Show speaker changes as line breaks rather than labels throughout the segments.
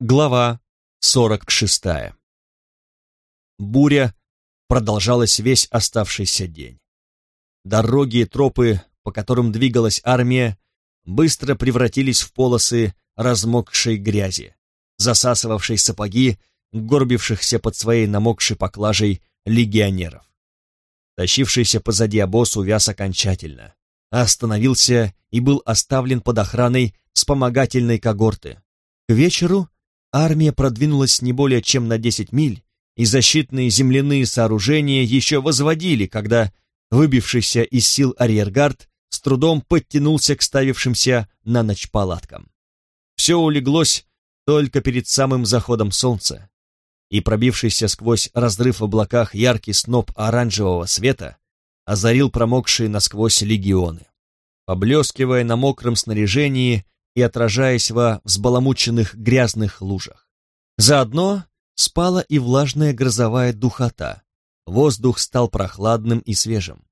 Глава 46. Буря продолжалась весь оставшийся день. Дороги и тропы, по которым двигалась армия, быстро превратились в полосы размокшей грязи, засасывавшей сапоги, горбившихся под своей намокшей поклажей легионеров. Тащившийся позади обоз увяз окончательно, остановился и был оставлен под охраной вспомогательной когорты. К вечеру армия продвинулась не более чем на 10 миль, и защитные земляные сооружения еще возводили, когда выбившийся из сил арьергард с трудом подтянулся к ставившимся на ночь палаткам. Все улеглось только перед самым заходом солнца, и пробившийся сквозь разрыв в облаках яркий сноп оранжевого света озарил промокшие насквозь легионы. Поблескивая на мокром снаряжении, и отражаясь во взбаламученных грязных лужах. Заодно спала и влажная грозовая духота. Воздух стал прохладным и свежим.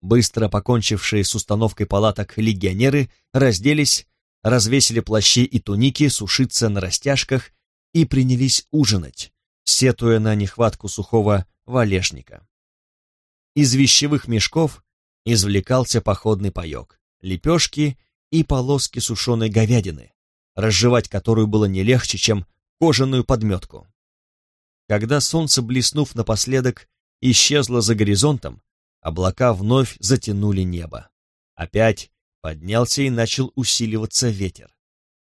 Быстро покончившие с установкой палаток легионеры разделись, развесили плащи и туники сушиться на растяжках и принялись ужинать, сетуя на нехватку сухого валежника. Из вещевых мешков извлекался походный паек, лепешки и полоски сушеной говядины, разжевать которую было не легче, чем кожаную подметку. Когда солнце, блеснув напоследок, исчезло за горизонтом, облака вновь затянули небо. Опять поднялся и начал усиливаться ветер.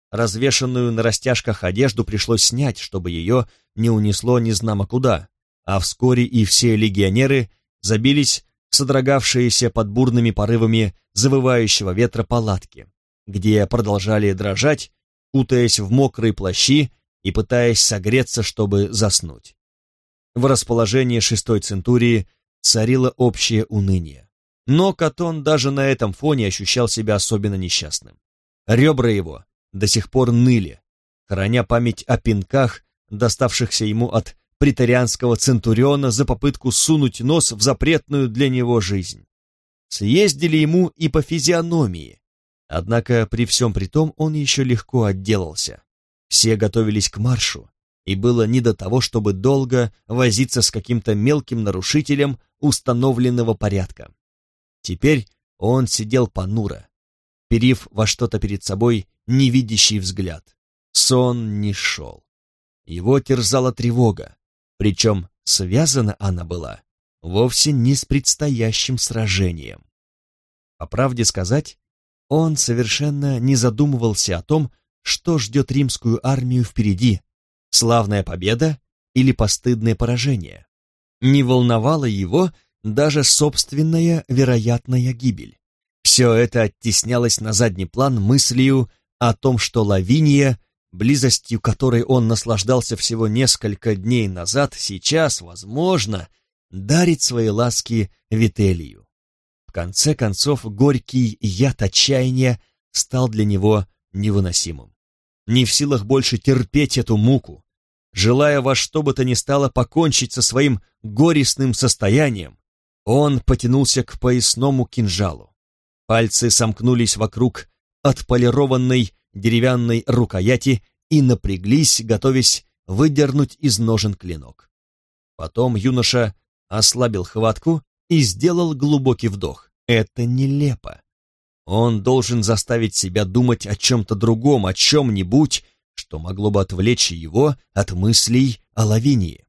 Развешанную на растяжках одежду пришлось снять, чтобы ее не унесло незнамо куда, а вскоре и все легионеры забились в содрогавшиеся под бурными порывами завывающего ветра палатки, где продолжали дрожать, кутаясь в мокрые плащи и пытаясь согреться, чтобы заснуть. В расположении шестой центурии царило общее уныние. Но Катон даже на этом фоне ощущал себя особенно несчастным. Ребра его до сих пор ныли, храня память о пинках, доставшихся ему от притарианского центуриона за попытку сунуть нос в запретную для него жизнь. Съездили ему и по физиономии, Однако при всем при том он еще легко отделался. Все готовились к маршу, и было не до того, чтобы долго возиться с каким-то мелким нарушителем установленного порядка. Теперь он сидел понуро, перив во что-то перед собой невидящий взгляд. Сон не шел. Его терзала тревога, причем связана она была вовсе не с предстоящим сражением. По правде сказать, он совершенно не задумывался о том, что ждет римскую армию впереди, славная победа или постыдное поражение. Не волновала его даже собственная вероятная гибель. Все это оттеснялось на задний план мыслью о том, что Лавиния, близостью которой он наслаждался всего несколько дней назад, сейчас, возможно, дарит свои ласки Вителию. В конце концов, горький яд отчаяния стал для него невыносимым. Не в силах больше терпеть эту муку, желая во что бы то ни стало покончить со своим горестным состоянием, он потянулся к поясному кинжалу. Пальцы сомкнулись вокруг отполированной деревянной рукояти и напряглись, готовясь выдернуть из ножен клинок. Потом юноша ослабил хватку и сделал глубокий вдох. Это нелепо. Он должен заставить себя думать о чем-то другом, о чем-нибудь, что могло бы отвлечь его от мыслей о Лавинии.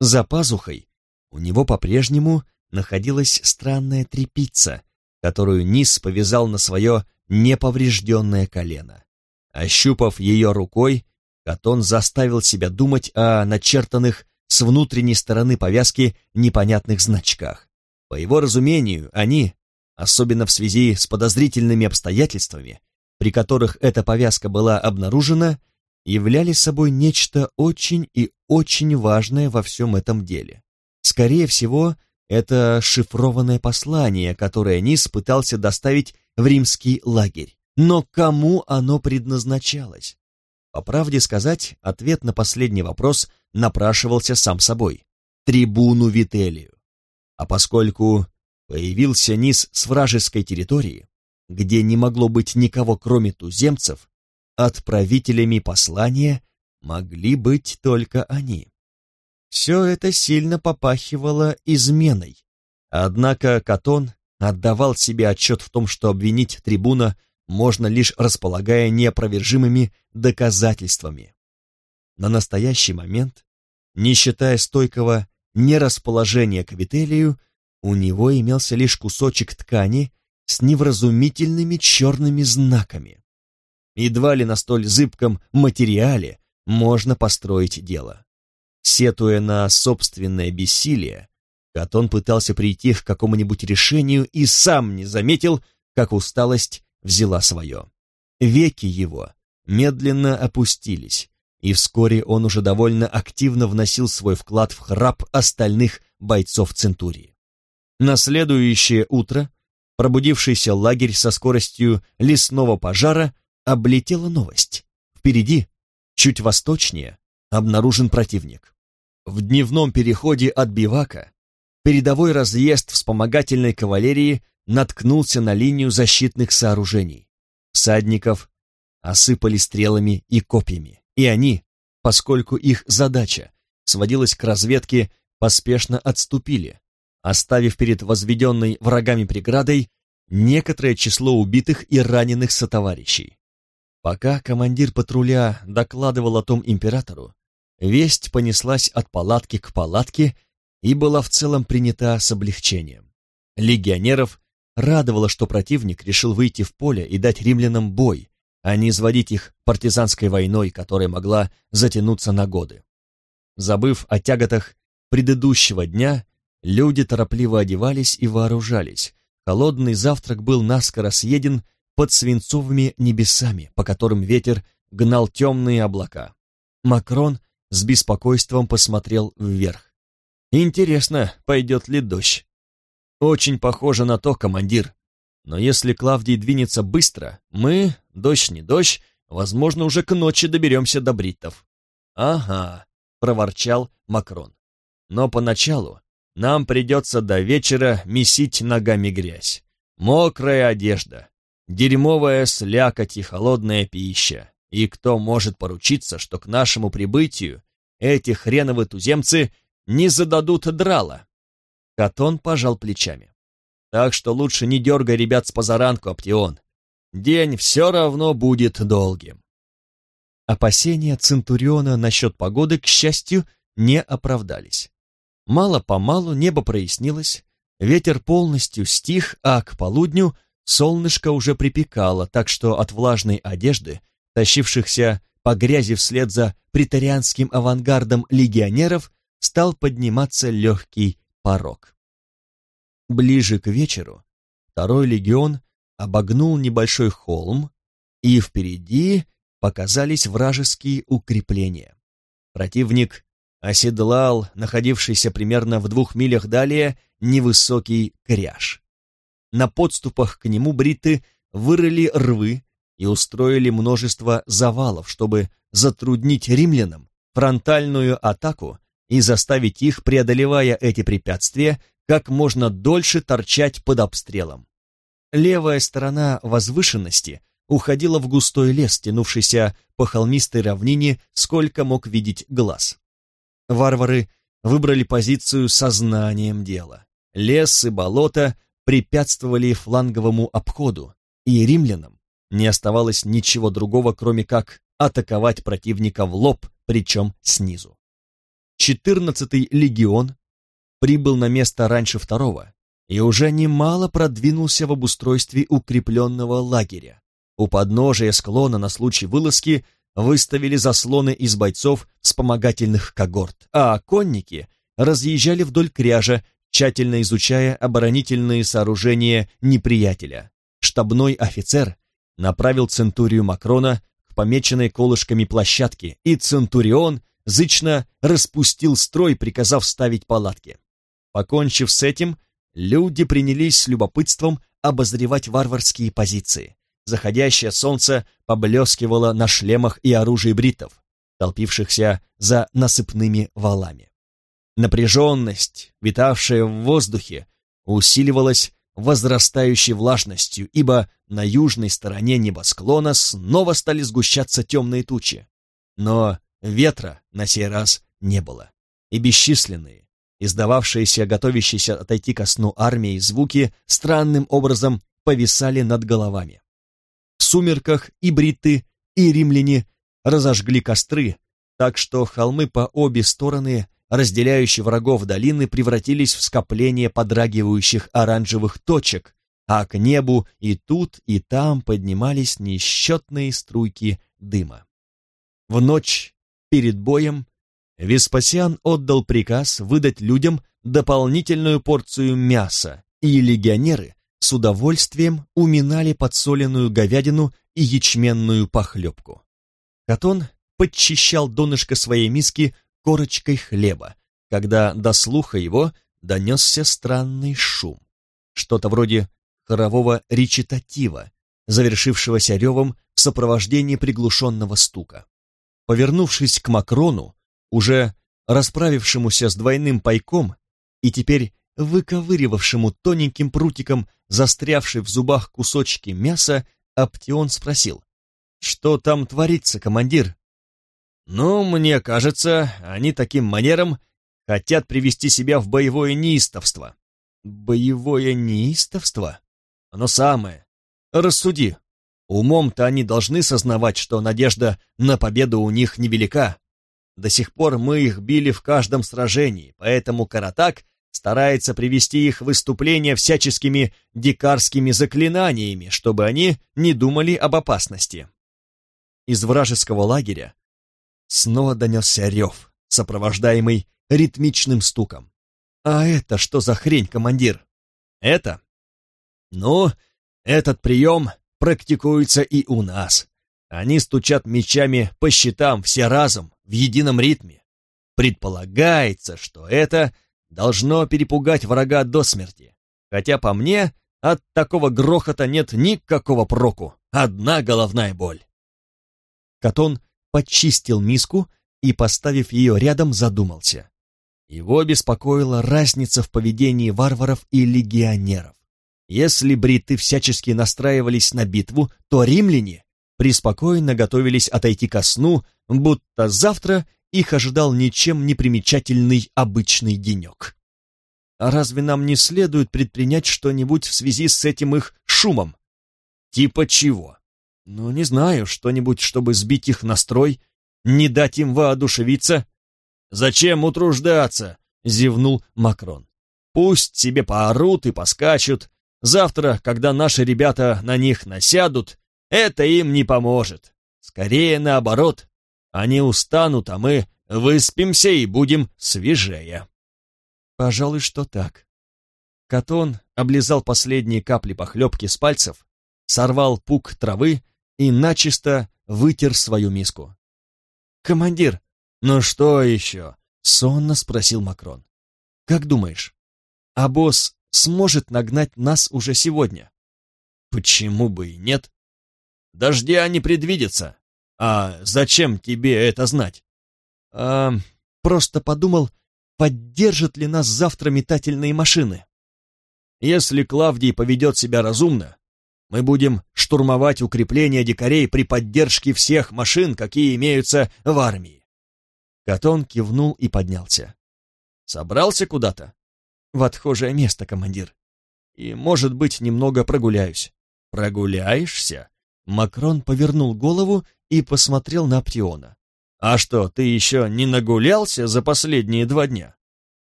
За пазухой у него по-прежнему находилась странная трепица, которую Низ повязал на свое неповрежденное колено. Ощупав ее рукой, Катон заставил себя думать о начертанных с внутренней стороны повязки непонятных значках. По его разумению, они, особенно в связи с подозрительными обстоятельствами, при которых эта повязка была обнаружена, являли собой нечто очень и очень важное во всем этом деле. Скорее всего, это шифрованное послание, которое Низ пытался доставить в римский лагерь. Но кому оно предназначалось? По правде сказать, ответ на последний вопрос напрашивался сам собой. Трибуну Вителию. А поскольку появился низ с вражеской территории, где не могло быть никого, кроме туземцев, отправителями послания могли быть только они. Все это сильно попахивало изменой. Однако Катон отдавал себе отчет в том, что обвинить трибуна можно лишь располагая неопровержимыми доказательствами. На настоящий момент, не считая стойкого нерасположения к Вителию, у него имелся лишь кусочек ткани с невразумительными черными знаками. Едва ли на столь зыбком материале можно построить дело. Сетуя на собственное бессилие, Катон пытался прийти к какому-нибудь решению и сам не заметил, как усталость взяла свое. Веки его медленно опустились, и вскоре он уже довольно активно вносил свой вклад в храп остальных бойцов Центурии. На следующее утро пробудившийся лагерь со скоростью лесного пожара облетела новость. Впереди, чуть восточнее, обнаружен противник. В дневном переходе от бивака передовой разъезд вспомогательной кавалерии наткнулся на линию защитных сооружений. Всадников осыпали стрелами и копьями, и они, поскольку их задача сводилась к разведке, поспешно отступили, оставив перед возведенной врагами преградой некоторое число убитых и раненых сотоварищей. Пока командир патруля докладывал о том императору, весть понеслась от палатки к палатке и была в целом принята с облегчением. Легионеров радовало, что противник решил выйти в поле и дать римлянам бой, а не изводить их партизанской войной, которая могла затянуться на годы. Забыв о тяготах предыдущего дня, люди торопливо одевались и вооружались. Холодный завтрак был наскоро съеден под свинцовыми небесами, по которым ветер гнал темные облака. Макрон с беспокойством посмотрел вверх. «Интересно, пойдет ли дождь?» Очень похоже на то, командир. Но если Клавдий двинется быстро, мы, дождь не дождь, возможно, уже к ночи доберемся до бриттов. Ага, проворчал Макрон. Но поначалу нам придется до вечера месить ногами грязь. Мокрая одежда, дерьмовая слякоть и холодная пища. И кто может поручиться, что к нашему прибытию эти хреновы туземцы не зададут драла? Катон пожал плечами. Так что лучше не дергай ребят с позаранку, Аптеон. День все равно будет долгим. Опасения Центуриона насчет погоды, к счастью, не оправдались. Мало-помалу небо прояснилось, ветер полностью стих, а к полудню солнышко уже припекало, так что от влажной одежды, тащившихся по грязи вслед за претарианским авангардом легионеров, стал подниматься легкий порог. Ближе к вечеру второй легион обогнул небольшой холм, и впереди показались вражеские укрепления. Противник оседлал находившийся примерно в двух милях далее невысокий кряж. На подступах к нему бриты вырыли рвы и устроили множество завалов, чтобы затруднить римлянам фронтальную атаку и заставить их, преодолевая эти препятствия, как можно дольше торчать под обстрелом. Левая сторона возвышенности уходила в густой лес, тянувшийся по холмистой равнине, сколько мог видеть глаз. Варвары выбрали позицию сознанием дела. Лес и болото препятствовали фланговому обходу, и римлянам не оставалось ничего другого, кроме как атаковать противника в лоб, причем снизу. 14-й легион прибыл на место раньше второго и уже немало продвинулся в обустройстве укрепленного лагеря. У подножия склона на случай вылазки выставили заслоны из бойцов вспомогательных когорт, а конники разъезжали вдоль кряжа, тщательно изучая оборонительные сооружения неприятеля. Штабной офицер направил центурию Макрона к помеченной колышками площадке, и центурион – зычно распустил строй, приказав ставить палатки. Покончив с этим, люди принялись с любопытством обозревать варварские позиции. Заходящее солнце поблескивало на шлемах и оружии бритов, толпившихся за насыпными валами. Напряженность, витавшая в воздухе, усиливалась возрастающей влажностью, ибо на южной стороне небосклона снова стали сгущаться темные тучи. Но ветра на сей раз не было, и бесчисленные, издававшиеся, готовящиеся отойти ко сну армии звуки странным образом повисали над головами. В сумерках и бриты, и римляне разожгли костры, так что холмы по обе стороны, разделяющие врагов долины, превратились в скопление подрагивающих оранжевых точек, а к небу и тут, и там поднимались несчетные струйки дыма. В ночь перед боем Веспасиан отдал приказ выдать людям дополнительную порцию мяса, и легионеры с удовольствием уминали подсоленную говядину и ячменную похлебку. Катон подчищал донышко своей миски корочкой хлеба, когда до слуха его донесся странный шум. Что-то вроде хорового речитатива, завершившегося ревом в сопровождении приглушенного стука. Повернувшись к Макрону, уже расправившемуся с двойным пайком и теперь выковыривавшему тоненьким прутиком застрявший в зубах кусочки мяса, Аптион спросил, «Что там творится, командир?» «Ну, мне кажется, они таким манером хотят привести себя в боевое неистовство». «Боевое неистовство?» «Оно самое. Рассуди. Умом-то они должны сознавать, что надежда на победу у них невелика. До сих пор мы их били в каждом сражении, поэтому Каратак старается привести их в выступление всяческими дикарскими заклинаниями, чтобы они не думали об опасности. Из вражеского лагеря снова донесся рев, сопровождаемый ритмичным стуком. «А это что за хрень, командир?» «Это?» «Ну, этот прием практикуется и у нас. Они стучат мечами по щитам все разом, в едином ритме. Предполагается, что это должно перепугать врага до смерти. Хотя по мне, от такого грохота нет никакого проку. Одна головная боль. Катон почистил миску и, поставив ее рядом, задумался. Его беспокоила разница в поведении варваров и легионеров. Если бриты всячески настраивались на битву, то римляне преспокойно готовились отойти ко сну, будто завтра их ожидал ничем не примечательный обычный денек. А разве нам не следует предпринять что-нибудь в связи с этим их шумом? Типа чего? Ну, не знаю, что-нибудь, чтобы сбить их настрой, не дать им воодушевиться. Зачем утруждаться? Зевнул Макрон. Пусть себе поорут и поскачут. Завтра, когда наши ребята на них насядут, это им не поможет. Скорее наоборот. Они устанут, а мы выспимся и будем свежее. Пожалуй, что так. Катон облизал последние капли похлебки с пальцев, сорвал пук травы и начисто вытер свою миску. «Командир!» «Ну что еще?» — сонно спросил Макрон. «Как думаешь, а босс сможет нагнать нас уже сегодня?» «Почему бы и нет?» Дождя не предвидится. А зачем тебе это знать? А, просто подумал, поддержат ли нас завтра метательные машины. Если Клавдий поведет себя разумно, мы будем штурмовать укрепления дикарей при поддержке всех машин, какие имеются в армии. Катон кивнул и поднялся. Собрался куда-то? В отхожее место, командир. И, может быть, немного прогуляюсь. Прогуляешься? Макрон повернул голову и посмотрел на Аптиона. «А что, ты еще не нагулялся за последние два дня?»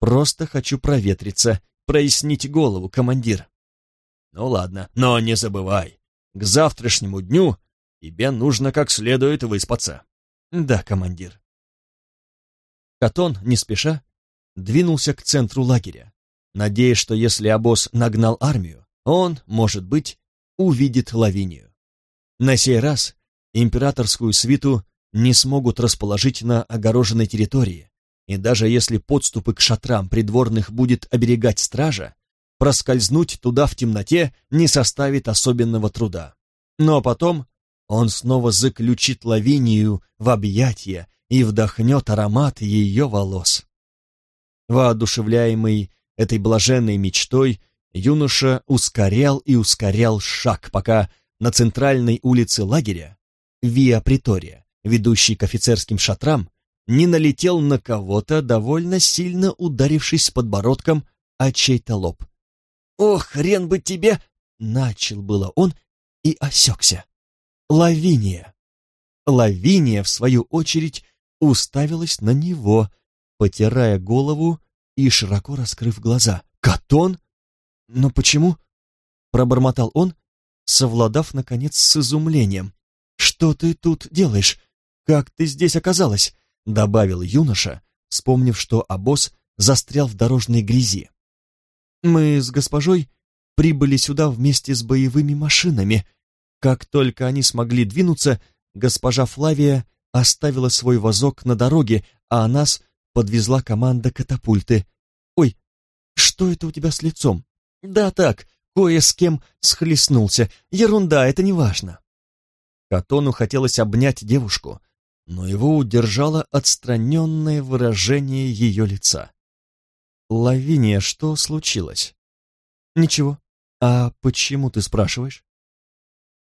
«Просто хочу проветриться, прояснить голову, командир». «Ну ладно, но не забывай, к завтрашнему дню тебе нужно как следует выспаться». «Да, командир». Катон, не спеша, двинулся к центру лагеря, надеясь, что если обоз нагнал армию, он, может быть, увидит Лавинию. На сей раз императорскую свиту не смогут расположить на огороженной территории, и даже если подступы к шатрам придворных будет оберегать стража, проскользнуть туда в темноте не составит особенного труда. Но потом он снова заключит Лавинию в объятия и вдохнет аромат ее волос. Воодушевляемый этой блаженной мечтой, юноша ускорял и ускорял шаг, пока на центральной улице лагеря, Виа Притория, ведущий к офицерским шатрам, не налетел на кого-то, довольно сильно ударившись подбородком о чей-то лоб. «Ох, хрен бы тебе!» — начал было он и осекся. Лавиния. Лавиния, в свою очередь, уставилась на него, потирая голову и широко раскрыв глаза. «Катон? Но почему?» — пробормотал он, совладав, наконец, с изумлением. «Что ты тут делаешь? Как ты здесь оказалась?» — добавил юноша, вспомнив, что обоз застрял в дорожной грязи. «Мы с госпожой прибыли сюда вместе с боевыми машинами. Как только они смогли двинуться, госпожа Флавия оставила свой вазок на дороге, а нас подвезла команда катапульты. Ой, что это у тебя с лицом? Да так, кое с кем схлестнулся. Ерунда, это не важно. Катону хотелось обнять девушку, но его удержало отстраненное выражение ее лица. «Лавиния, что случилось?» «Ничего. А почему ты спрашиваешь?»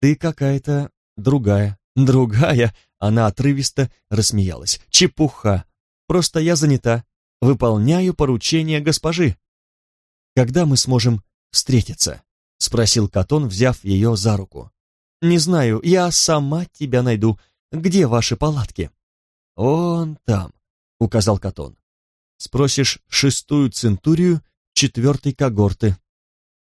«Ты какая-то другая». «Другая?» Она отрывисто рассмеялась. «Чепуха. Просто я занята. Выполняю поручение госпожи». «Когда мы сможем встретиться?» Спросил Катон, взяв ее за руку. «Не знаю, я сама тебя найду. Где ваши палатки?» «Он там», — указал Катон. «Спросишь шестую центурию четвертой когорты».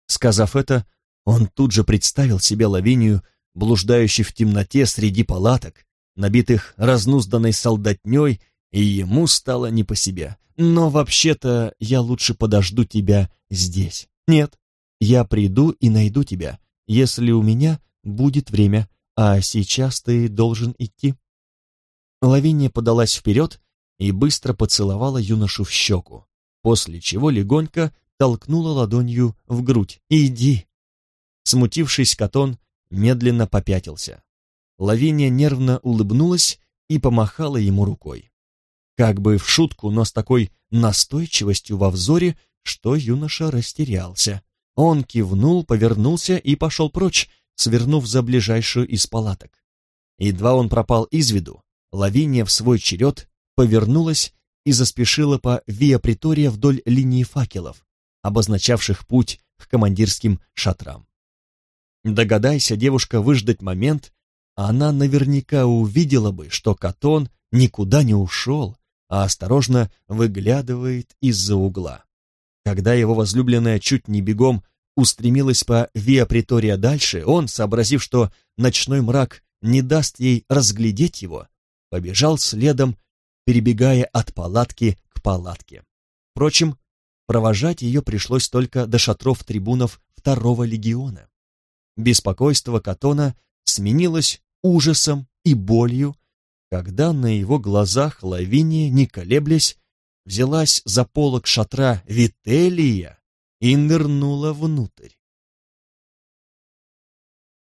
Сказав это, он тут же представил себе Лавинию, блуждающей в темноте среди палаток, набитых разнузданной солдатней, и ему стало не по себе. «Но вообще-то я лучше подожду тебя здесь». «Нет, я приду и найду тебя, если у меня будет время, а сейчас ты должен идти». Лавиния подалась вперед и быстро поцеловала юношу в щеку, после чего легонько толкнула ладонью в грудь. «Иди!» Смутившись, Катон медленно попятился. Лавиния нервно улыбнулась и помахала ему рукой. Как бы в шутку, но с такой настойчивостью во взоре, что юноша растерялся. Он кивнул, повернулся и пошел прочь, свернув за ближайшую из палаток. Едва он пропал из виду, Лавиния в свой черед повернулась и заспешила по Виа Притория вдоль линии факелов, обозначавших путь к командирским шатрам. Догадайся девушка выждать момент, она наверняка увидела бы, что Катон никуда не ушел, а осторожно выглядывает из-за угла. Когда его возлюбленная чуть не бегом устремилась по Виа Притория дальше, он, сообразив, что ночной мрак не даст ей разглядеть его, побежал следом, перебегая от палатки к палатке. Впрочем, провожать ее пришлось только до шатров трибунов второго легиона. Беспокойство Катона сменилось ужасом и болью, когда на его глазах Лавиния, не колеблясь, взялась за полок шатра Вителия и нырнула внутрь.